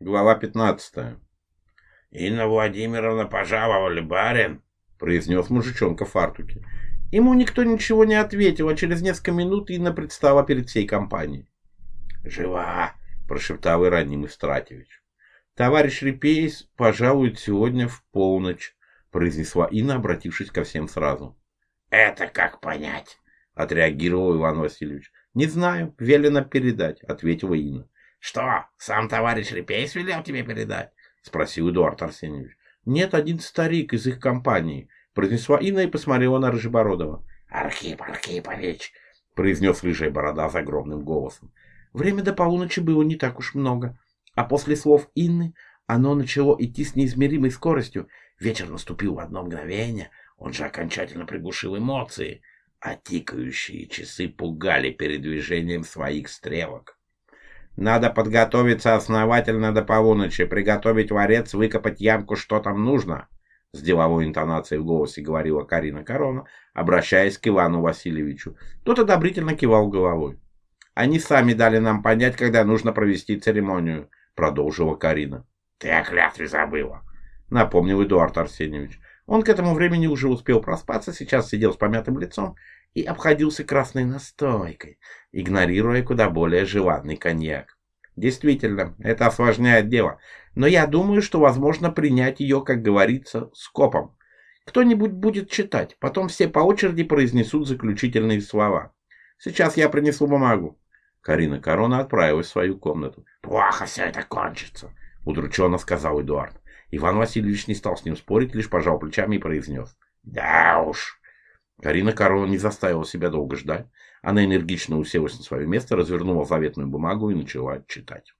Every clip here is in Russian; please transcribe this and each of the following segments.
Глава 15. «Инна Владимировна пожаловали, барин», — произнес мужичонка в фартуке. Ему никто ничего не ответил, а через несколько минут Инна предстала перед всей компанией. «Жива!» — прошептал Ираним Истратьевич. «Товарищ Репейс пожалует сегодня в полночь», — произнесла Инна, обратившись ко всем сразу. «Это как понять?» — отреагировал Иван Васильевич. «Не знаю, велено передать», — ответила Инна. «Что, сам товарищ Репейс велел тебе передать?» — спросил Эдуард Арсеньевич. «Нет, один старик из их компании», — произнесла Инна и посмотрела на Рыжебородова. «Архип Архипович!» — произнес рыжая борода загробным голосом. Время до полуночи было не так уж много, а после слов Инны оно начало идти с неизмеримой скоростью. Вечер наступил в одно мгновение, он же окончательно приглушил эмоции, а тикающие часы пугали передвижением своих стрелок. Надо подготовиться основательно до полуночи, приготовить ворец, выкопать ямку, что там нужно», — с деловой интонацией в голосе говорила Карина Корона, обращаясь к Ивану Васильевичу. Тот одобрительно кивал головой. «Они сами дали нам понять, когда нужно провести церемонию», — продолжила Карина. «Ты о клятве забыла», — напомнил Эдуард Арсеньевич. Он к этому времени уже успел проспаться, сейчас сидел с помятым лицом и обходился красной настойкой, игнорируя куда более желанный коньяк. Действительно, это осложняет дело, но я думаю, что возможно принять ее, как говорится, скопом. Кто-нибудь будет читать, потом все по очереди произнесут заключительные слова. Сейчас я принесу бумагу. Карина Корона отправилась в свою комнату. «Плохо все это кончится», — удрученно сказал Эдуард. Иван Васильевич не стал с ним спорить, лишь пожал плечами и произнес. «Да уж». Карина Корона не заставила себя долго ждать. Она энергично уселась на свое место, развернула заветную бумагу и начала читать.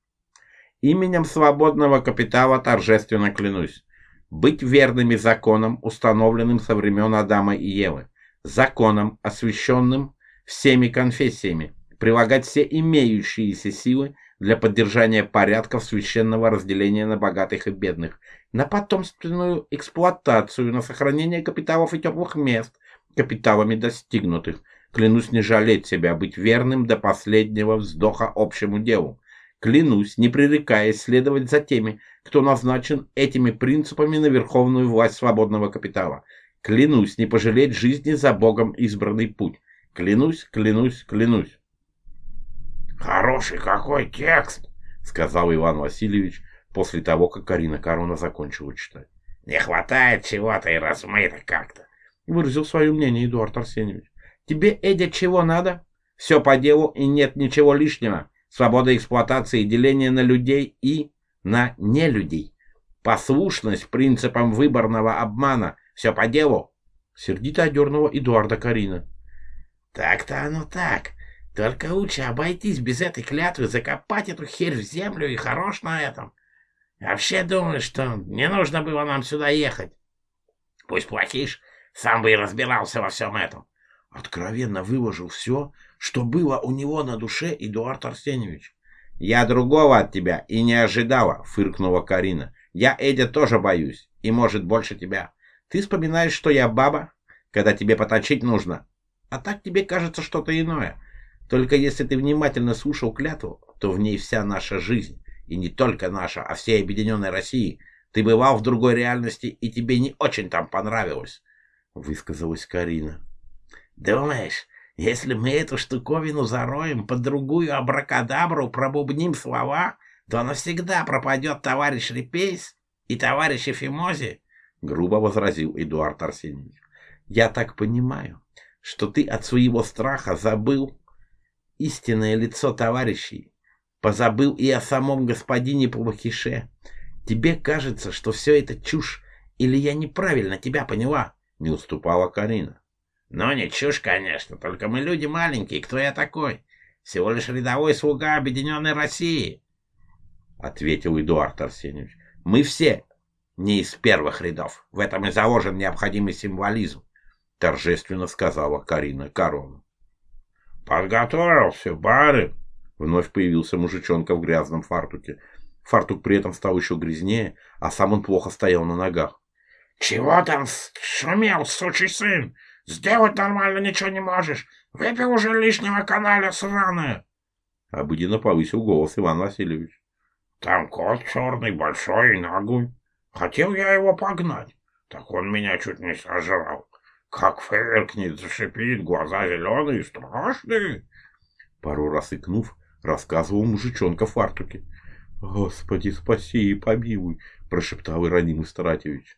«Именем свободного капитала торжественно клянусь. Быть верными законам, установленным со времен Адама и Евы. Законам, освященным всеми конфессиями. Прилагать все имеющиеся силы для поддержания порядков священного разделения на богатых и бедных, на потомственную эксплуатацию, на сохранение капиталов и теплых мест, капиталами достигнутых. Клянусь не жалеть себя, быть верным до последнего вздоха общему делу. Клянусь, не пререкаясь, следовать за теми, кто назначен этими принципами на верховную власть свободного капитала. Клянусь, не пожалеть жизни за Богом избранный путь. Клянусь, клянусь, клянусь. «Хороший какой текст!» — сказал Иван Васильевич после того, как Карина Корона закончила читать. «Не хватает чего-то и размыто как-то», — выразил свое мнение Эдуард Арсеньевич. «Тебе, Эдя, чего надо? Все по делу и нет ничего лишнего. Свобода эксплуатации и деление на людей и на нелюдей. Послушность принципам выборного обмана. Все по делу». Сердито одернула Эдуарда Карина. «Так-то оно так», только лучше обойтись без этой клятвы, закопать эту херь в землю и хорош на этом. Вообще думаю, что не нужно было нам сюда ехать. Пусть платишь, сам бы и разбирался во всем этом. Откровенно выложил все, что было у него на душе Эдуард Арсеньевич. «Я другого от тебя и не ожидала», — фыркнула Карина. «Я Эдя тоже боюсь, и, может, больше тебя. Ты вспоминаешь, что я баба, когда тебе поточить нужно, а так тебе кажется что-то иное». Только если ты внимательно слушал клятву, то в ней вся наша жизнь, и не только наша, а всей Объединенной России. Ты бывал в другой реальности, и тебе не очень там понравилось», — высказалась Карина. «Думаешь, если мы эту штуковину зароем под другую абракадабру, пробубним слова, то навсегда пропадет товарищ Репейс и товарищ Эфимози?» — грубо возразил Эдуард Арсеньевич. «Я так понимаю, что ты от своего страха забыл, истинное лицо товарищей, позабыл и о самом господине Павахише. Тебе кажется, что все это чушь, или я неправильно тебя поняла?» — не уступала Карина. Но не чушь, конечно, только мы люди маленькие, кто я такой? Всего лишь рядовой слуга Объединенной России!» — ответил Эдуард Арсеньевич. «Мы все не из первых рядов, в этом и заложен необходимый символизм», — торжественно сказала Карина Корона. «Подготовился, барин!» Вновь появился мужичонка в грязном фартуке. Фартук при этом стал еще грязнее, а сам он плохо стоял на ногах. «Чего там шумел, сучий сын? Сделать нормально ничего не можешь. Выпил уже лишнего каналя сраная!» Обыденно повысил голос Иван Васильевич. «Там кот черный, большой и нагуй. Хотел я его погнать, так он меня чуть не сожрал как фыркнет, зашипит, глаза зеленые, страшные. Пару раз икнув, рассказывал мужичонка в фартуке. «Господи, спаси и помилуй!» – прошептал Ироним Истратьевич.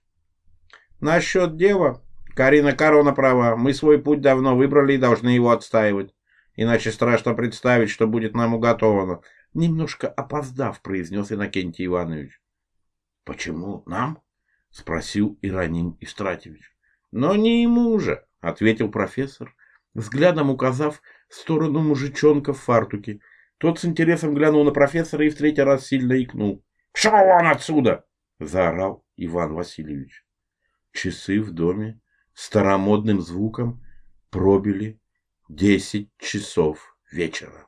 «Насчет дева, Карина Корона права. Мы свой путь давно выбрали и должны его отстаивать. Иначе страшно представить, что будет нам уготовано». Немножко опоздав, произнес Иннокентий Иванович. «Почему нам?» – спросил Ироним Истратьевич. Но не ему же, ответил профессор, взглядом указав в сторону мужичонка в фартуке. Тот с интересом глянул на профессора и в третий раз сильно икнул. «Пшел он отсюда!» — заорал Иван Васильевич. Часы в доме старомодным звуком пробили десять часов вечера.